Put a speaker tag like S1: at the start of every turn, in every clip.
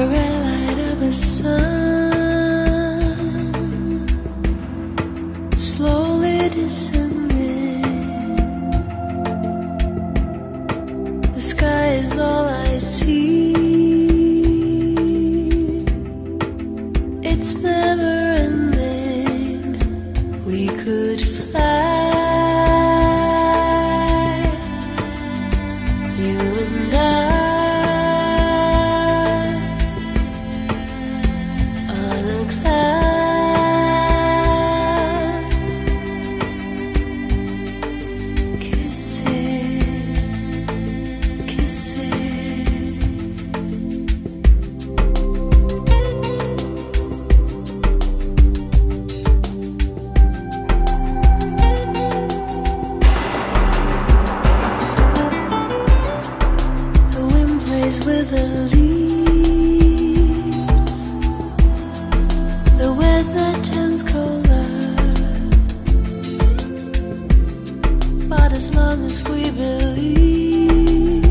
S1: the red light of the sun slowly descending. The sky is all I see. It's never ending. We could fly. as long as we believe,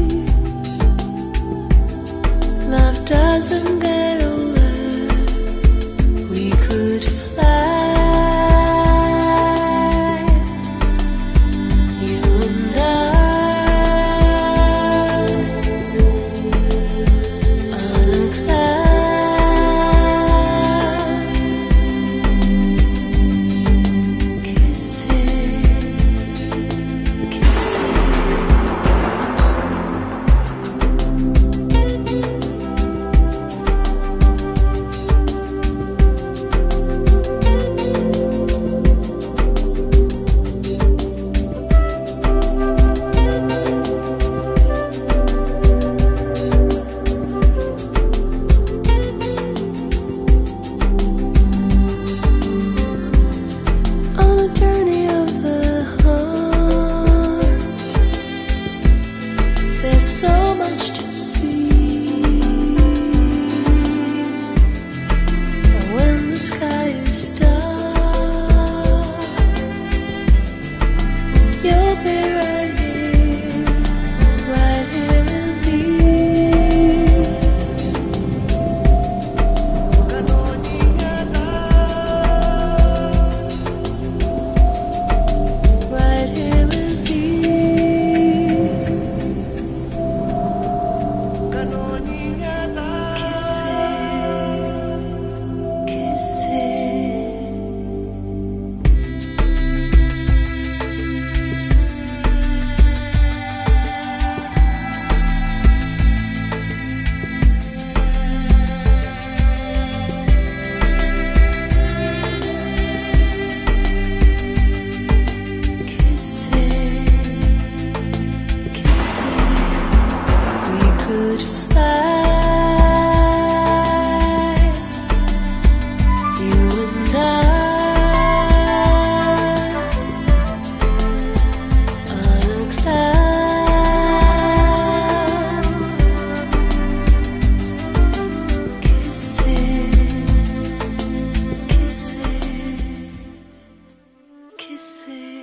S1: love doesn't go. buscar. could fly. You and I On a cloud Kissing Kissing Kissing